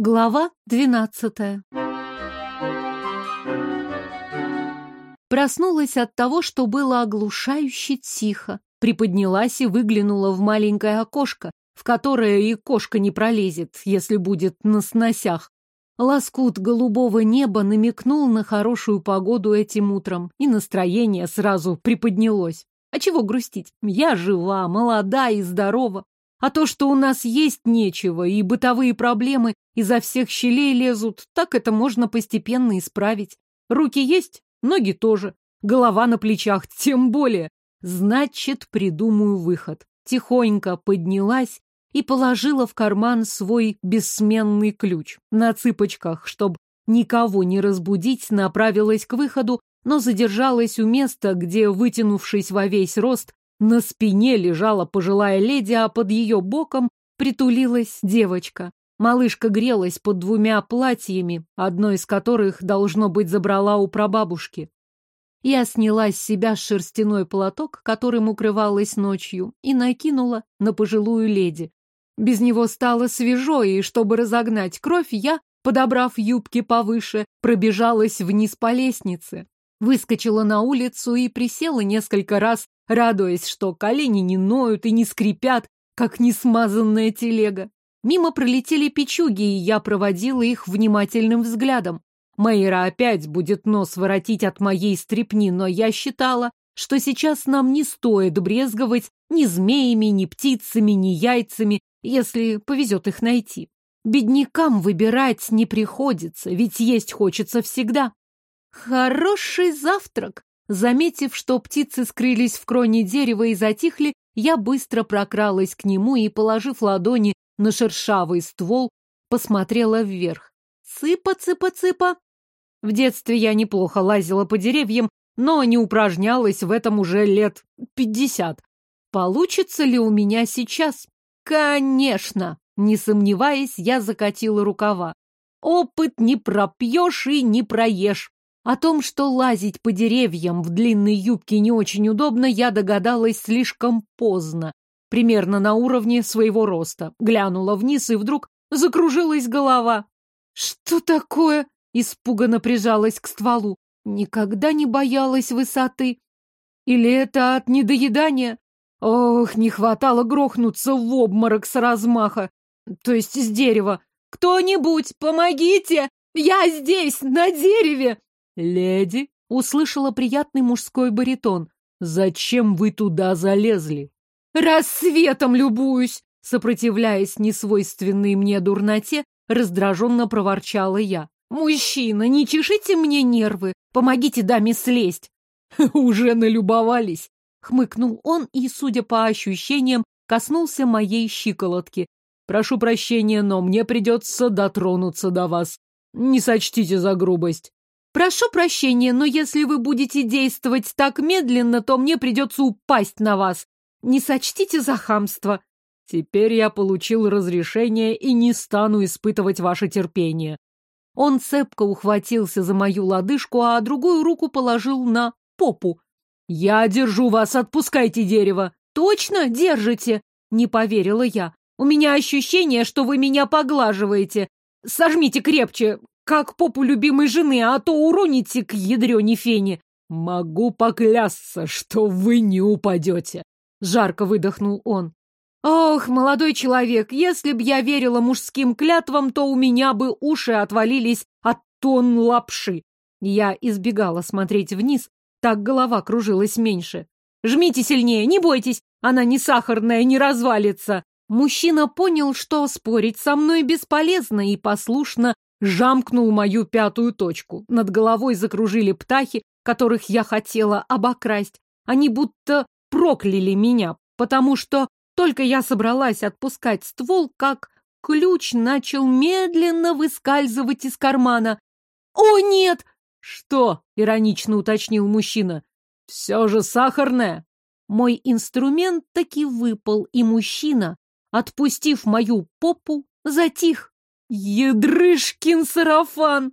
Глава двенадцатая Проснулась от того, что было оглушающе тихо. Приподнялась и выглянула в маленькое окошко, в которое и кошка не пролезет, если будет на сносях. Лоскут голубого неба намекнул на хорошую погоду этим утром, и настроение сразу приподнялось. А чего грустить? Я жива, молода и здорова. А то, что у нас есть нечего, и бытовые проблемы изо всех щелей лезут, так это можно постепенно исправить. Руки есть, ноги тоже, голова на плечах тем более. Значит, придумаю выход. Тихонько поднялась и положила в карман свой бессменный ключ. На цыпочках, чтобы никого не разбудить, направилась к выходу, но задержалась у места, где, вытянувшись во весь рост, на спине лежала пожилая леди, а под ее боком притулилась девочка. Малышка грелась под двумя платьями, одно из которых, должно быть, забрала у прабабушки. Я сняла с себя шерстяной платок, которым укрывалась ночью, и накинула на пожилую леди. Без него стало свежо, и чтобы разогнать кровь, я, подобрав юбки повыше, пробежалась вниз по лестнице. Выскочила на улицу и присела несколько раз, радуясь, что колени не ноют и не скрипят, как несмазанная телега. Мимо пролетели печуги, и я проводила их внимательным взглядом. Майра опять будет нос воротить от моей стрепни, но я считала, что сейчас нам не стоит брезговать ни змеями, ни птицами, ни яйцами, если повезет их найти. Беднякам выбирать не приходится, ведь есть хочется всегда. Хороший завтрак! Заметив, что птицы скрылись в кроне дерева и затихли, я быстро прокралась к нему и, положив ладони на шершавый ствол, посмотрела вверх. Цыпа, цыпа, цыпа! В детстве я неплохо лазила по деревьям, но не упражнялась в этом уже лет пятьдесят. Получится ли у меня сейчас? Конечно! Не сомневаясь, я закатила рукава. Опыт не пропьешь и не проешь. О том, что лазить по деревьям в длинной юбке не очень удобно, я догадалась слишком поздно. Примерно на уровне своего роста. Глянула вниз, и вдруг закружилась голова. «Что такое?» — испуганно прижалась к стволу. Никогда не боялась высоты. Или это от недоедания? Ох, не хватало грохнуться в обморок с размаха, то есть с дерева. «Кто-нибудь, помогите! Я здесь, на дереве!» «Леди!» — услышала приятный мужской баритон. «Зачем вы туда залезли?» «Рассветом любуюсь!» Сопротивляясь несвойственной мне дурноте, раздраженно проворчала я. «Мужчина, не чешите мне нервы! Помогите даме слезть!» «Уже налюбовались!» Хмыкнул он и, судя по ощущениям, коснулся моей щиколотки. Прошу прощения, но мне придется дотронуться до вас. Не сочтите за грубость. Прошу прощения, но если вы будете действовать так медленно, то мне придется упасть на вас. Не сочтите за хамство. Теперь я получил разрешение и не стану испытывать ваше терпение. Он цепко ухватился за мою лодыжку, а другую руку положил на попу. «Я держу вас, отпускайте дерево!» «Точно держите?» — не поверила я. «У меня ощущение, что вы меня поглаживаете. Сожмите крепче, как попу любимой жены, а то уроните к ядрёне фени». «Могу поклясться, что вы не упадете!» — жарко выдохнул он. «Ох, молодой человек, если б я верила мужским клятвам, то у меня бы уши отвалились от тонн лапши». Я избегала смотреть вниз, так голова кружилась меньше. «Жмите сильнее, не бойтесь, она не сахарная, не развалится!» Мужчина понял, что спорить со мной бесполезно и послушно жамкнул мою пятую точку. Над головой закружили птахи, которых я хотела обокрасть. Они будто прокляли меня, потому что только я собралась отпускать ствол, как ключ начал медленно выскальзывать из кармана. «О, нет!» «Что?» — иронично уточнил мужчина. «Все же сахарная». Мой инструмент таки выпал, и мужчина, отпустив мою попу, затих. «Ядрышкин сарафан!»